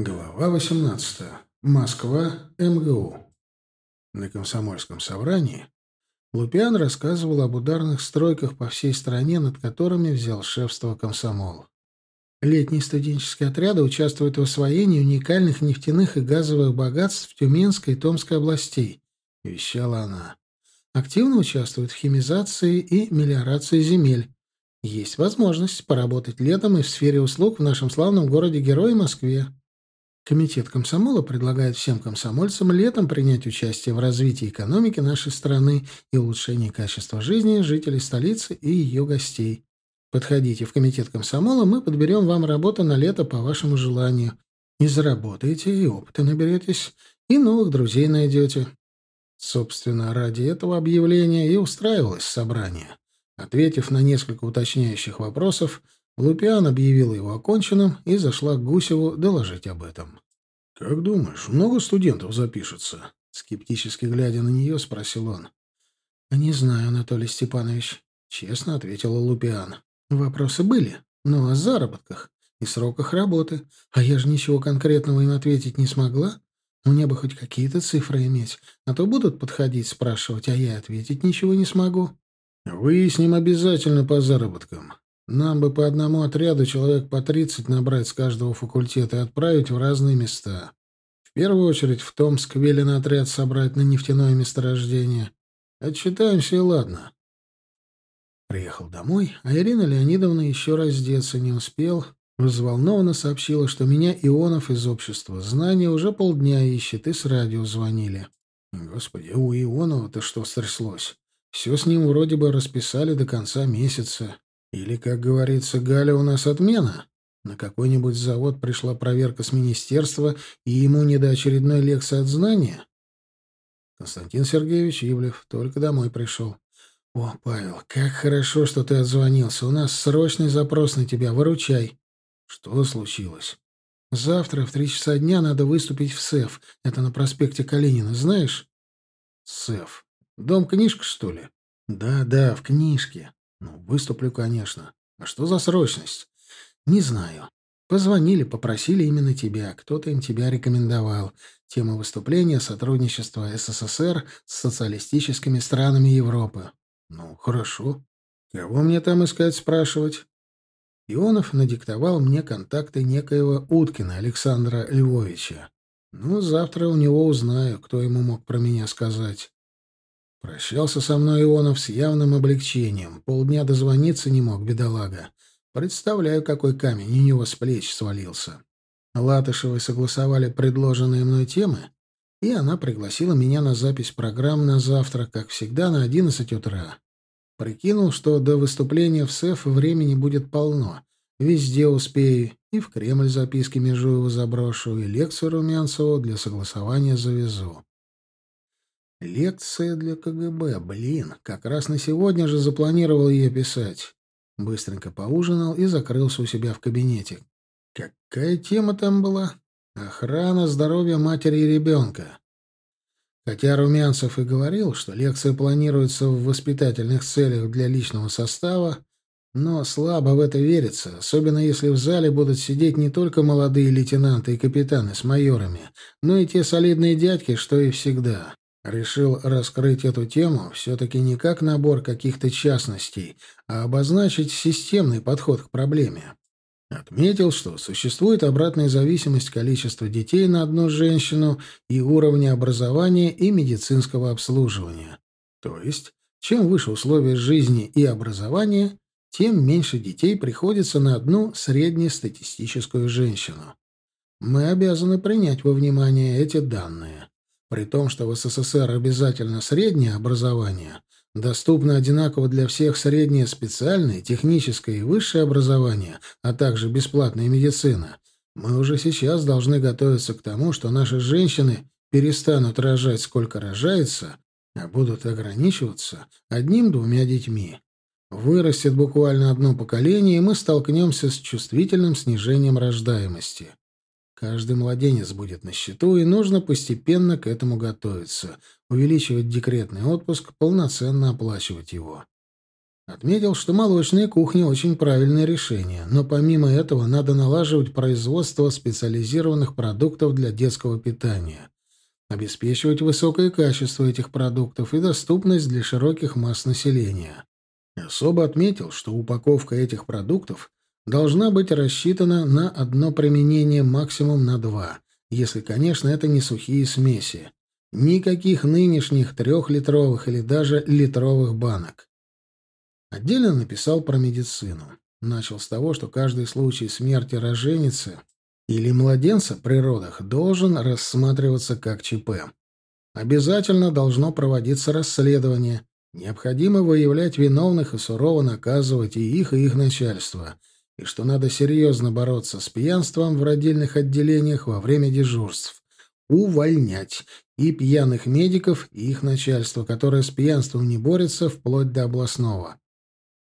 Глава 18. Москва, МГУ. На комсомольском собрании Лупиан рассказывал об ударных стройках по всей стране, над которыми взял шефство комсомол. Летние студенческие отряды участвуют в освоении уникальных нефтяных и газовых богатств Тюменской и Томской областей, вещала она. Активно участвуют в химизации и мелиорации земель. Есть возможность поработать летом и в сфере услуг в нашем славном городе-герое Москве. Комитет комсомола предлагает всем комсомольцам летом принять участие в развитии экономики нашей страны и улучшении качества жизни жителей столицы и ее гостей. Подходите в комитет комсомола, мы подберем вам работу на лето по вашему желанию. И заработаете, и опыта наберетесь, и новых друзей найдете. Собственно, ради этого объявления и устраивалось собрание. Ответив на несколько уточняющих вопросов, Лупиан объявила его оконченным и зашла к Гусеву доложить об этом. «Как думаешь, много студентов запишется?» Скептически глядя на нее, спросил он. «Не знаю, Анатолий Степанович», — честно ответила Лупиан. «Вопросы были, но о заработках и сроках работы. А я же ничего конкретного им ответить не смогла. Мне бы хоть какие-то цифры иметь, а то будут подходить, спрашивать, а я ответить ничего не смогу». «Выясним обязательно по заработкам. Нам бы по одному отряду человек по тридцать набрать с каждого факультета и отправить в разные места. В первую очередь в Томск велено отряд собрать на нефтяное месторождение. Отчитаемся и ладно. Приехал домой, а Ирина Леонидовна еще раздеться не успел. Взволнованно сообщила, что меня Ионов из общества знания уже полдня ищет, и с радио звонили. Господи, у Ионова-то что стряслось? Все с ним вроде бы расписали до конца месяца. Или, как говорится, Галя у нас отмена. На какой-нибудь завод пришла проверка с министерства, и ему не до очередной лекции от знания? Константин Сергеевич Ивлев только домой пришел. «О, Павел, как хорошо, что ты отзвонился. У нас срочный запрос на тебя. Выручай». «Что случилось?» «Завтра в три часа дня надо выступить в СЭФ. Это на проспекте Калинина, знаешь?» «СЭФ. Дом книжка, что ли?» «Да, да, в книжке. Ну, выступлю, конечно. А что за срочность? Не знаю. Позвонили, попросили именно тебя. Кто-то им тебя рекомендовал. Тема выступления — сотрудничество СССР с социалистическими странами Европы. Ну, хорошо. Кого мне там искать, спрашивать? Ионов надиктовал мне контакты некоего Уткина Александра Львовича. Ну, завтра у него узнаю, кто ему мог про меня сказать. Прощался со мной Ионов с явным облегчением. Полдня дозвониться не мог, бедолага. Представляю, какой камень у него с плеч свалился. Латышевы согласовали предложенные мной темы, и она пригласила меня на запись программ на завтра, как всегда, на 11 утра. Прикинул, что до выступления в СЭФ времени будет полно. Везде успею, и в Кремль записки Межуева заброшу, и лекцию Румянцеву для согласования завезу. Лекция для КГБ, блин, как раз на сегодня же запланировал ее писать. Быстренько поужинал и закрылся у себя в кабинете. Какая тема там была? Охрана здоровья матери и ребенка. Хотя Румянцев и говорил, что лекция планируется в воспитательных целях для личного состава, но слабо в это верится, особенно если в зале будут сидеть не только молодые лейтенанты и капитаны с майорами, но и те солидные дядьки, что и всегда. Решил раскрыть эту тему все-таки не как набор каких-то частностей, а обозначить системный подход к проблеме. Отметил, что существует обратная зависимость количества детей на одну женщину и уровня образования и медицинского обслуживания. То есть, чем выше условия жизни и образования, тем меньше детей приходится на одну среднестатистическую женщину. Мы обязаны принять во внимание эти данные. При том, что в СССР обязательно среднее образование, доступно одинаково для всех среднее специальное, техническое и высшее образование, а также бесплатная медицина, мы уже сейчас должны готовиться к тому, что наши женщины перестанут рожать сколько рожается, а будут ограничиваться одним-двумя детьми. Вырастет буквально одно поколение, и мы столкнемся с чувствительным снижением рождаемости. Каждый младенец будет на счету, и нужно постепенно к этому готовиться, увеличивать декретный отпуск, полноценно оплачивать его. Отметил, что молочная кухня очень правильное решение, но помимо этого надо налаживать производство специализированных продуктов для детского питания, обеспечивать высокое качество этих продуктов и доступность для широких масс населения. Особо отметил, что упаковка этих продуктов должна быть рассчитана на одно применение максимум на два, если, конечно, это не сухие смеси. Никаких нынешних трехлитровых или даже литровых банок. Отдельно написал про медицину. Начал с того, что каждый случай смерти роженицы или младенца при родах должен рассматриваться как ЧП. Обязательно должно проводиться расследование. Необходимо выявлять виновных и сурово наказывать и их, и их начальство. И что надо серьезно бороться с пьянством в родильных отделениях во время дежурств. Увольнять и пьяных медиков, и их начальство, которое с пьянством не борется вплоть до областного.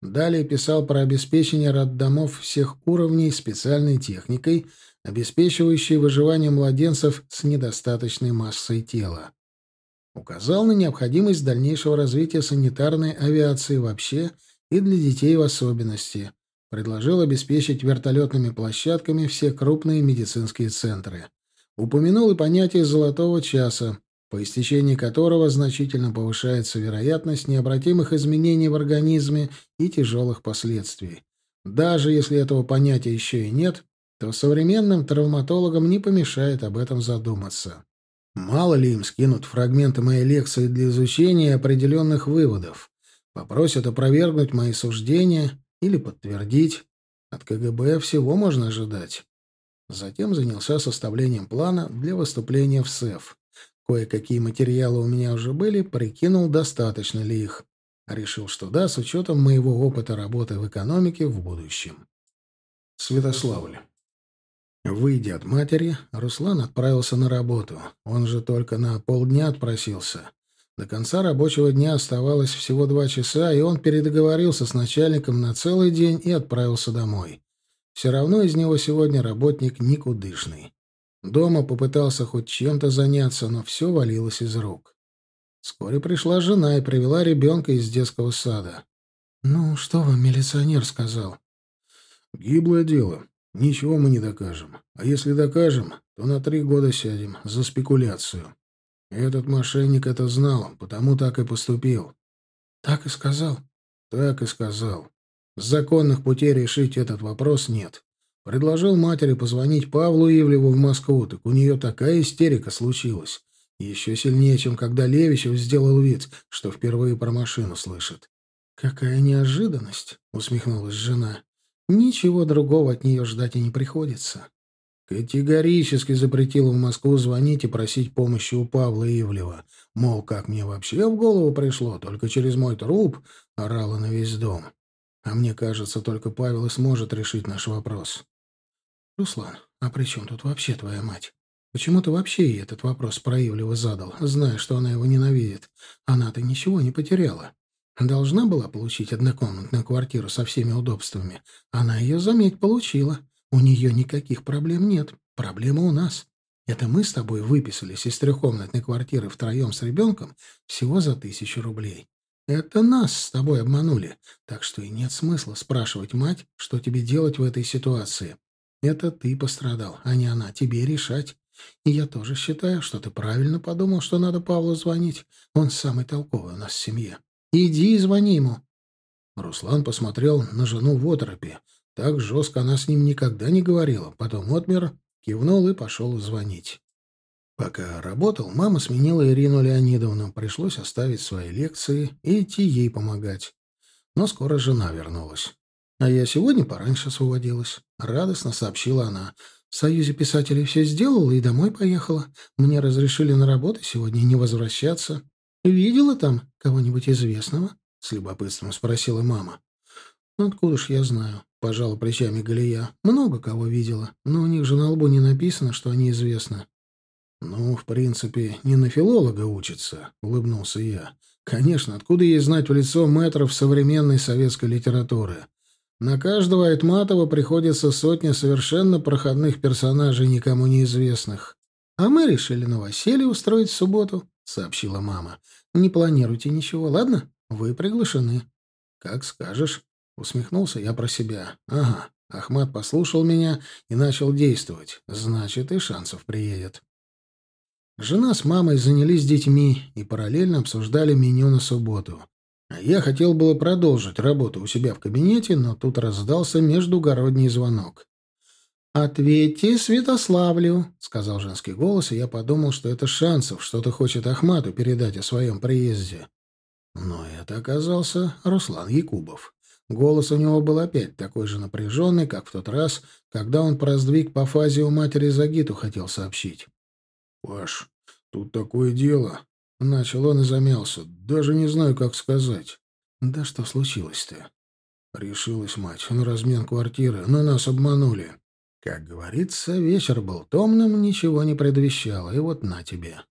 Далее писал про обеспечение роддомов всех уровней специальной техникой, обеспечивающей выживание младенцев с недостаточной массой тела. Указал на необходимость дальнейшего развития санитарной авиации вообще и для детей в особенности. Предложил обеспечить вертолетными площадками все крупные медицинские центры. Упомянул и понятие «золотого часа», по истечении которого значительно повышается вероятность необратимых изменений в организме и тяжелых последствий. Даже если этого понятия еще и нет, то современным травматологам не помешает об этом задуматься. Мало ли им скинут фрагменты моей лекции для изучения определенных выводов, попросят опровергнуть мои суждения или подтвердить. От КГБ всего можно ожидать. Затем занялся составлением плана для выступления в СЭФ. Кое-какие материалы у меня уже были, прикинул, достаточно ли их. Решил, что да, с учетом моего опыта работы в экономике в будущем. Святославль. Выйдя от матери, Руслан отправился на работу. Он же только на полдня отпросился. До конца рабочего дня оставалось всего два часа, и он передоговорился с начальником на целый день и отправился домой. Все равно из него сегодня работник никудышный. Дома попытался хоть чем-то заняться, но все валилось из рук. Вскоре пришла жена и привела ребенка из детского сада. «Ну, что вам милиционер сказал?» «Гиблое дело. Ничего мы не докажем. А если докажем, то на три года сядем за спекуляцию. Этот мошенник это знал, потому так и поступил». «Так и сказал?» «Так и сказал. Законных путей решить этот вопрос нет. Предложил матери позвонить Павлу Ивлеву в Москву, так у нее такая истерика случилась. Еще сильнее, чем когда Левичев сделал вид, что впервые про машину слышит. «Какая неожиданность!» — усмехнулась жена. «Ничего другого от нее ждать и не приходится». Категорически запретила в Москву звонить и просить помощи у Павла Ивлева. Мол, как мне вообще в голову пришло, только через мой труп орала на весь дом. А мне кажется, только Павел и сможет решить наш вопрос. «Руслан, а при чем тут вообще твоя мать? Почему ты вообще ей этот вопрос про Ивлева задал, зная, что она его ненавидит? Она-то ничего не потеряла. Должна была получить однокомнатную квартиру со всеми удобствами. Она ее, заметь, получила. У нее никаких проблем нет. Проблема у нас. Это мы с тобой выписались из трехкомнатной квартиры втроем с ребенком всего за тысячу рублей. Это нас с тобой обманули. Так что и нет смысла спрашивать мать, что тебе делать в этой ситуации. Это ты пострадал, а не она. Тебе решать. И я тоже считаю, что ты правильно подумал, что надо Павлу звонить. Он самый толковый у нас в семье. Иди и звони ему. Руслан посмотрел на жену в оторопе. Так жестко она с ним никогда не говорила. Потом отмер, кивнул и пошел звонить. Пока работал, мама сменила Ирину Леонидовну. Пришлось оставить свои лекции и идти ей помогать. Но скоро жена вернулась. А я сегодня пораньше освободилась. Радостно сообщила она. В Союзе писателей все сделала и домой поехала. Мне разрешили на работу сегодня не возвращаться. Видела там кого-нибудь известного? С любопытством спросила мама. «Ну, откуда ж я знаю?» — пожала плечами Галия. «Много кого видела, но у них же на лбу не написано, что они известны». «Ну, в принципе, не на филолога учатся», — улыбнулся я. «Конечно, откуда ей знать в лицо мэтров современной советской литературы? На каждого Айтматова приходится сотня совершенно проходных персонажей, никому неизвестных. А мы решили новоселье устроить в субботу, — сообщила мама. Не планируйте ничего, ладно? Вы приглашены. как скажешь. Усмехнулся я про себя. Ага, Ахмат послушал меня и начал действовать. Значит, и шансов приедет. Жена с мамой занялись детьми и параллельно обсуждали меню на субботу. А я хотел было продолжить работу у себя в кабинете, но тут раздался междугородний звонок. «Ответьте Святославлю», — сказал женский голос, и я подумал, что это Шансов что-то хочет Ахмату передать о своем приезде. Но это оказался Руслан Якубов. Голос у него был опять такой же напряженный, как в тот раз, когда он про сдвиг по фазе у матери Загиту хотел сообщить. «Паш, тут такое дело», — начал он и замялся. «Даже не знаю, как сказать». «Да что случилось-то?» Решилась мать на размен квартиры, но нас обманули. Как говорится, вечер был томным, ничего не предвещало, и вот на тебе.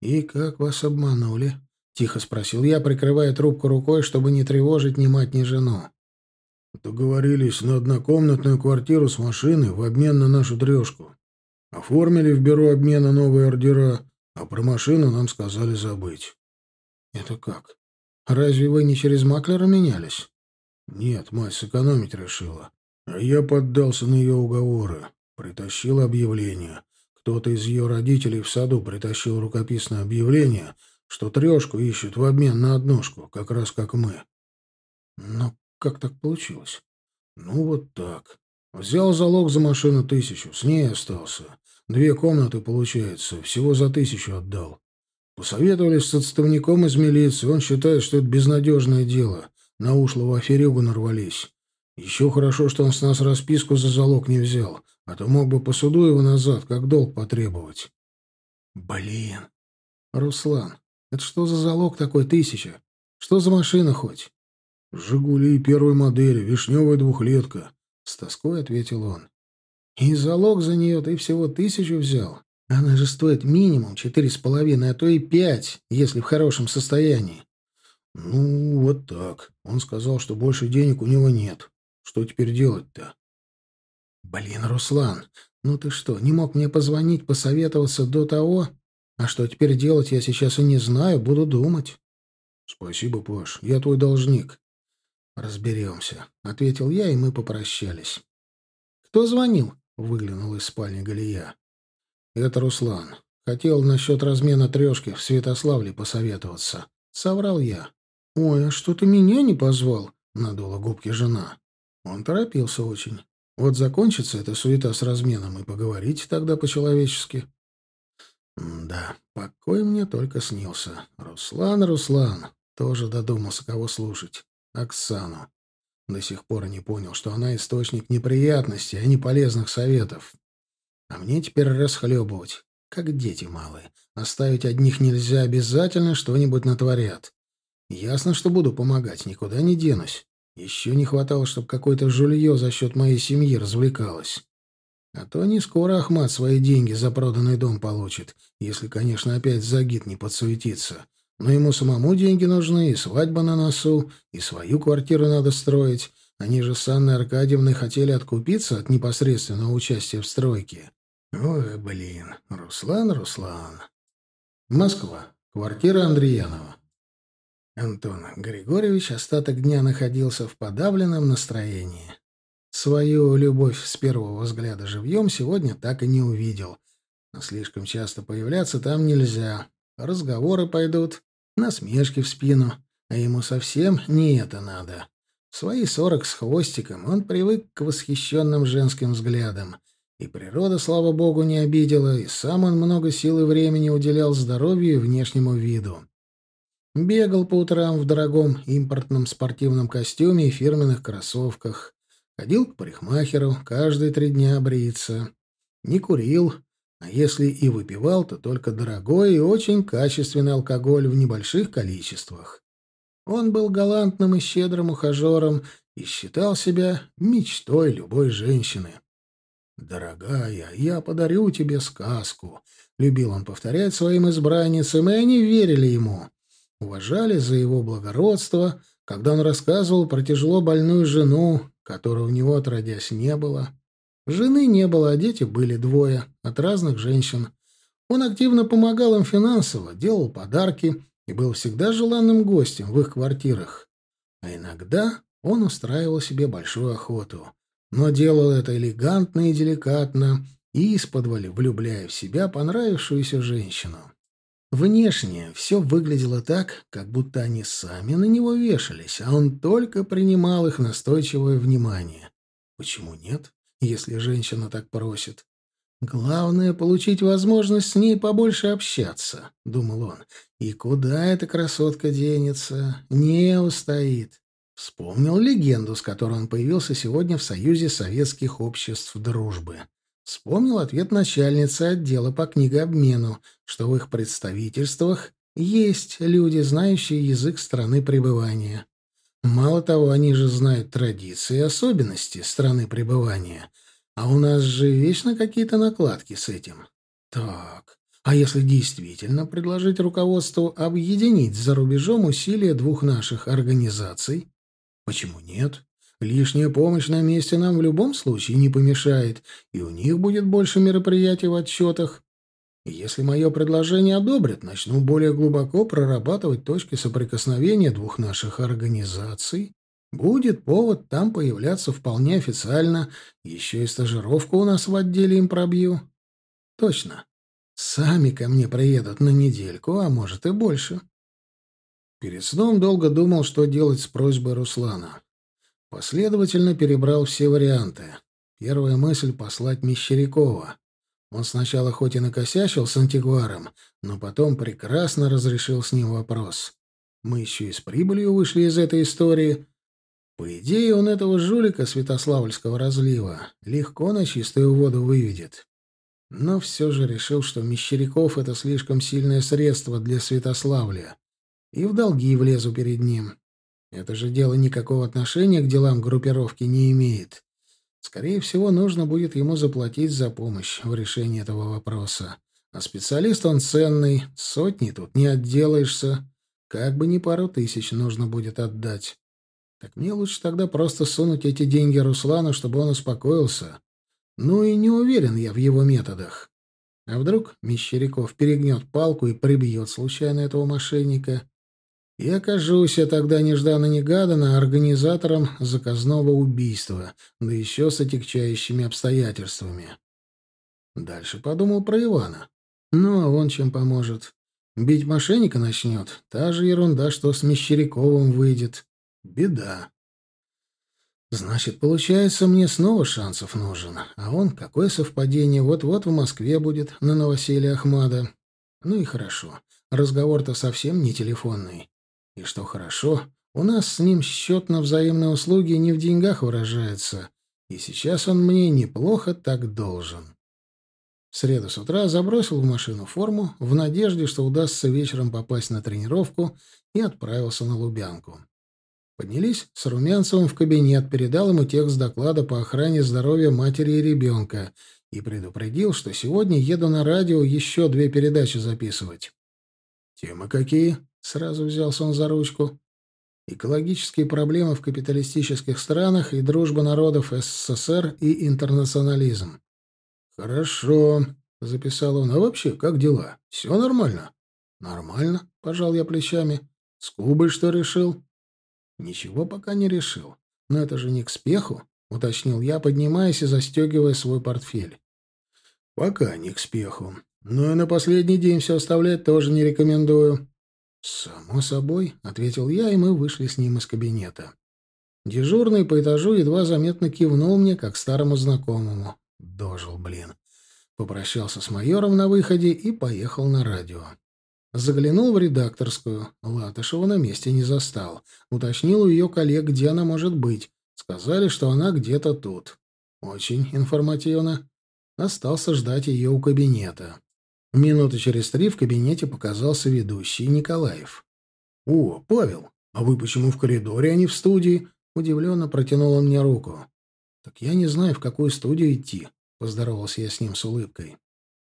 «И как вас обманули?» — тихо спросил я, прикрывая трубку рукой, чтобы не тревожить ни мать, ни жену. «Договорились на однокомнатную квартиру с машиной в обмен на нашу трешку. Оформили в бюро обмена новые ордера, а про машину нам сказали забыть». «Это как? Разве вы не через маклера менялись?» «Нет, мать сэкономить решила. А я поддался на ее уговоры. Притащил объявление. Кто-то из ее родителей в саду притащил рукописное объявление, что трешку ищут в обмен на однушку, как раз как мы. Но как так получилось? Ну, вот так. Взял залог за машину тысячу, с ней остался. Две комнаты, получается, всего за тысячу отдал. Посоветовались с отставником из милиции, он считает, что это безнадежное дело. На ушлого аферюгу нарвались. Еще хорошо, что он с нас расписку за залог не взял, а то мог бы по суду его назад, как долг потребовать. Блин. Руслан, это что за залог такой тысяча? Что за машина хоть? «Жигули первой модели, вишневая двухлетка», — с тоской ответил он. «И залог за нее ты всего тысячу взял? Она же стоит минимум четыре с половиной, а то и пять, если в хорошем состоянии». «Ну, вот так. Он сказал, что больше денег у него нет. Что теперь делать-то? Блин, Руслан, ну ты что, не мог мне позвонить, посоветоваться до того? А что теперь делать, я сейчас и не знаю, буду думать. Спасибо, Паш, я твой должник. Разберемся, ответил я, и мы попрощались. Кто звонил? Выглянул из спальни Галия. Это Руслан. Хотел насчет размена трешки в Святославле посоветоваться. Соврал я. «Ой, а что ты меня не позвал?» — надула губки жена. Он торопился очень. Вот закончится эта суета с разменом, и поговорите тогда по-человечески. Да, покой мне только снился. Руслан, Руслан. Тоже додумался, кого слушать. Оксану. До сих пор не понял, что она источник неприятностей, а не полезных советов. А мне теперь расхлебывать, как дети малые. Оставить одних нельзя, обязательно что-нибудь натворят. Ясно, что буду помогать, никуда не денусь. Еще не хватало, чтобы какое-то жулье за счет моей семьи развлекалось. А то не скоро Ахмат свои деньги за проданный дом получит, если, конечно, опять Загид не подсуетится. Но ему самому деньги нужны, и свадьба на носу, и свою квартиру надо строить. Они же с Анной Аркадьевной хотели откупиться от непосредственного участия в стройке. Ой, блин, Руслан, Руслан. Москва. Квартира Андреянова. Антон Григорьевич остаток дня находился в подавленном настроении. Свою любовь с первого взгляда живьем сегодня так и не увидел. Но слишком часто появляться там нельзя. Разговоры пойдут, насмешки в спину, а ему совсем не это надо. В свои сорок с хвостиком он привык к восхищенным женским взглядам. И природа, слава богу, не обидела, и сам он много сил и времени уделял здоровью и внешнему виду. Бегал по утрам в дорогом импортном спортивном костюме и фирменных кроссовках. Ходил к парикмахеру, каждые три дня бриться. Не курил, а если и выпивал, то только дорогой и очень качественный алкоголь в небольших количествах. Он был галантным и щедрым ухажером и считал себя мечтой любой женщины. «Дорогая, я подарю тебе сказку», — любил он повторять своим избранницам, и они верили ему уважали за его благородство, когда он рассказывал про тяжело больную жену, которой у него отродясь не было. Жены не было, а дети были двое, от разных женщин. Он активно помогал им финансово, делал подарки и был всегда желанным гостем в их квартирах. А иногда он устраивал себе большую охоту. Но делал это элегантно и деликатно, и исподволь влюбляя в себя понравившуюся женщину. Внешне все выглядело так, как будто они сами на него вешались, а он только принимал их настойчивое внимание. Почему нет, если женщина так просит? Главное — получить возможность с ней побольше общаться, — думал он. И куда эта красотка денется? Не устоит. Вспомнил легенду, с которой он появился сегодня в Союзе Советских Обществ Дружбы. Вспомнил ответ начальницы отдела по книгообмену, что в их представительствах есть люди, знающие язык страны пребывания. Мало того, они же знают традиции и особенности страны пребывания. А у нас же вечно какие-то накладки с этим. Так, а если действительно предложить руководству объединить за рубежом усилия двух наших организаций? Почему нет? Лишняя помощь на месте нам в любом случае не помешает, и у них будет больше мероприятий в отчетах. если мое предложение одобрят, начну более глубоко прорабатывать точки соприкосновения двух наших организаций. Будет повод там появляться вполне официально. Еще и стажировку у нас в отделе им пробью. Точно. Сами ко мне приедут на недельку, а может и больше. Перед сном долго думал, что делать с просьбой Руслана. Последовательно перебрал все варианты. Первая мысль — послать Мещерякова. Он сначала хоть и накосячил с антикваром, но потом прекрасно разрешил с ним вопрос. Мы еще и с прибылью вышли из этой истории. По идее, он этого жулика Святославльского разлива легко на чистую воду выведет. Но все же решил, что Мещеряков — это слишком сильное средство для Святославля, и в долги влезу перед ним. Это же дело никакого отношения к делам группировки не имеет. Скорее всего, нужно будет ему заплатить за помощь в решении этого вопроса. А специалист он ценный, сотни тут не отделаешься. Как бы не пару тысяч нужно будет отдать. Так мне лучше тогда просто сунуть эти деньги Руслану, чтобы он успокоился. Ну и не уверен я в его методах. А вдруг Мещеряков перегнет палку и прибьет случайно этого мошенника? И окажусь я тогда нежданно-негаданно организатором заказного убийства, да еще с отягчающими обстоятельствами. Дальше подумал про Ивана. Ну, а он чем поможет? Бить мошенника начнет. Та же ерунда, что с Мещеряковым выйдет. Беда. Значит, получается, мне снова шансов нужен. А он, какое совпадение, вот-вот в Москве будет, на новоселье Ахмада. Ну и хорошо. Разговор-то совсем не телефонный. И что хорошо, у нас с ним счет на взаимные услуги не в деньгах выражается, и сейчас он мне неплохо так должен. В среду с утра забросил в машину форму в надежде, что удастся вечером попасть на тренировку, и отправился на Лубянку. Поднялись с Румянцевым в кабинет, передал ему текст доклада по охране здоровья матери и ребенка и предупредил, что сегодня еду на радио еще две передачи записывать. «Темы какие?» Сразу взялся он за ручку. Экологические проблемы в капиталистических странах и дружба народов СССР и интернационализм. Хорошо, записал он. А вообще, как дела? Все нормально? Нормально, пожал я плечами. С Кубой что решил? Ничего пока не решил. Но это же не к спеху, уточнил я, поднимаясь и застегивая свой портфель. Пока не к спеху. Но и на последний день все оставлять тоже не рекомендую. «Само собой», — ответил я, и мы вышли с ним из кабинета. Дежурный по этажу едва заметно кивнул мне, как старому знакомому. Дожил, блин. Попрощался с майором на выходе и поехал на радио. Заглянул в редакторскую. Латышева на месте не застал. Уточнил у ее коллег, где она может быть. Сказали, что она где-то тут. Очень информативно. Остался ждать ее у кабинета. Минуты через три в кабинете показался ведущий Николаев. «О, Павел, а вы почему в коридоре, а не в студии?» Удивленно протянул он мне руку. «Так я не знаю, в какую студию идти», — поздоровался я с ним с улыбкой.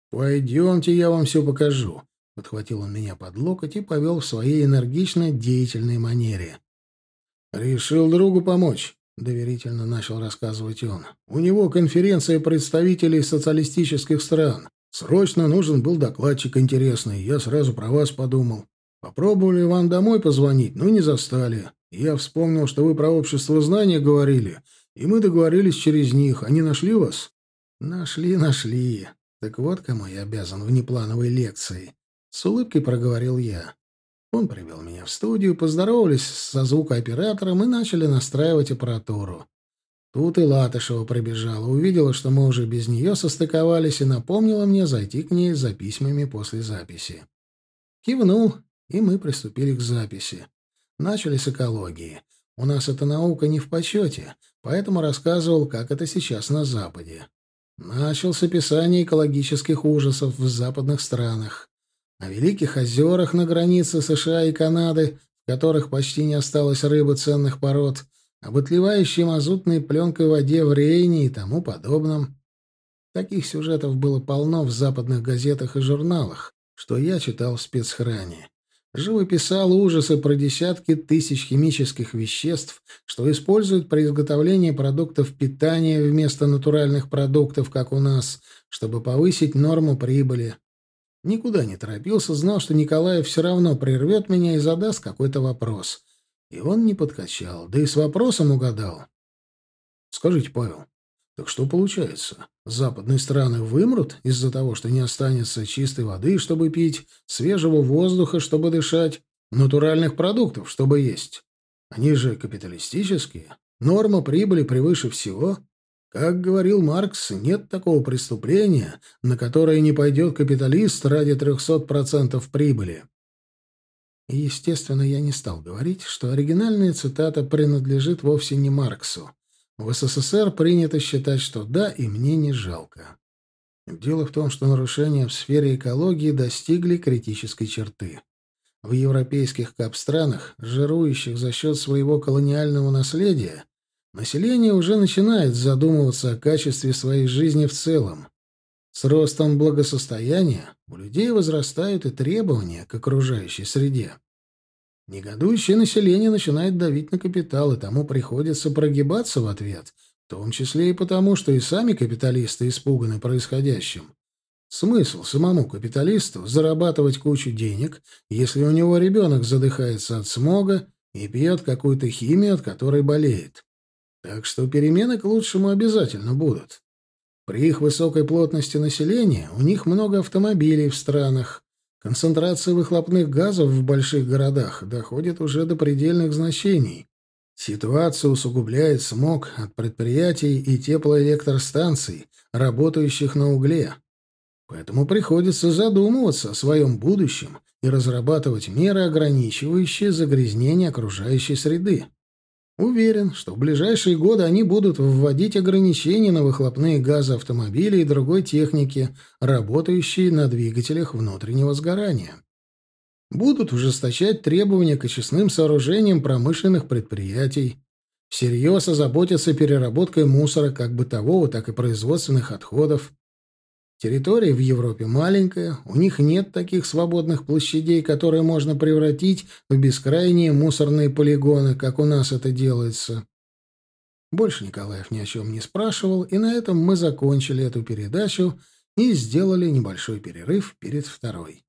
«Пойдемте, я вам все покажу», — подхватил он меня под локоть и повел в своей энергичной, деятельной манере. «Решил другу помочь», — доверительно начал рассказывать он. «У него конференция представителей социалистических стран. Срочно нужен был докладчик интересный, я сразу про вас подумал. Попробовали вам домой позвонить, но не застали. Я вспомнил, что вы про общество знания говорили, и мы договорились через них. Они нашли вас?» «Нашли, нашли. Так вот, кому я обязан внеплановой лекции». С улыбкой проговорил я. Он привел меня в студию, поздоровались со звукооператором и начали настраивать аппаратуру. Тут и Латышева пробежала, увидела, что мы уже без нее состыковались, и напомнила мне зайти к ней за письмами после записи. Кивнул, и мы приступили к записи. Начали с экологии. У нас эта наука не в почете, поэтому рассказывал, как это сейчас на Западе. Начал с описания экологических ужасов в западных странах о великих озерах на границе США и Канады, в которых почти не осталось рыбы ценных пород, об отливающей мазутной пленкой воде в Рейне и тому подобном. Таких сюжетов было полно в западных газетах и журналах, что я читал в спецхране. Живописал ужасы про десятки тысяч химических веществ, что используют при изготовлении продуктов питания вместо натуральных продуктов, как у нас, чтобы повысить норму прибыли. Никуда не торопился, знал, что Николаев все равно прервет меня и задаст какой-то вопрос. И он не подкачал, да и с вопросом угадал. «Скажите, Павел, так что получается? Западные страны вымрут из-за того, что не останется чистой воды, чтобы пить, свежего воздуха, чтобы дышать, натуральных продуктов, чтобы есть? Они же капиталистические. Норма прибыли превыше всего. Как говорил Маркс, нет такого преступления, на которое не пойдет капиталист ради 300% прибыли. И, естественно, я не стал говорить, что оригинальная цитата принадлежит вовсе не Марксу. В СССР принято считать, что да, и мне не жалко. Дело в том, что нарушения в сфере экологии достигли критической черты. В европейских капстранах, жирующих за счет своего колониального наследия, население уже начинает задумываться о качестве своей жизни в целом. С ростом благосостояния у людей возрастают и требования к окружающей среде. Негодующее население начинает давить на капитал, и тому приходится прогибаться в ответ, в том числе и потому, что и сами капиталисты испуганы происходящим. Смысл самому капиталисту зарабатывать кучу денег, если у него ребенок задыхается от смога и пьет какую-то химию, от которой болеет. Так что перемены к лучшему обязательно будут. При их высокой плотности населения у них много автомобилей в странах. Концентрация выхлопных газов в больших городах доходит уже до предельных значений. Ситуацию усугубляет смог от предприятий и теплоэлектростанций, работающих на угле. Поэтому приходится задумываться о своем будущем и разрабатывать меры, ограничивающие загрязнение окружающей среды. Уверен, что в ближайшие годы они будут вводить ограничения на выхлопные газы автомобилей и другой техники, работающей на двигателях внутреннего сгорания. Будут ужесточать требования к очистным сооружениям промышленных предприятий, всерьез озаботятся переработкой мусора как бытового, так и производственных отходов, Территория в Европе маленькая, у них нет таких свободных площадей, которые можно превратить в бескрайние мусорные полигоны, как у нас это делается. Больше Николаев ни о чем не спрашивал, и на этом мы закончили эту передачу и сделали небольшой перерыв перед второй.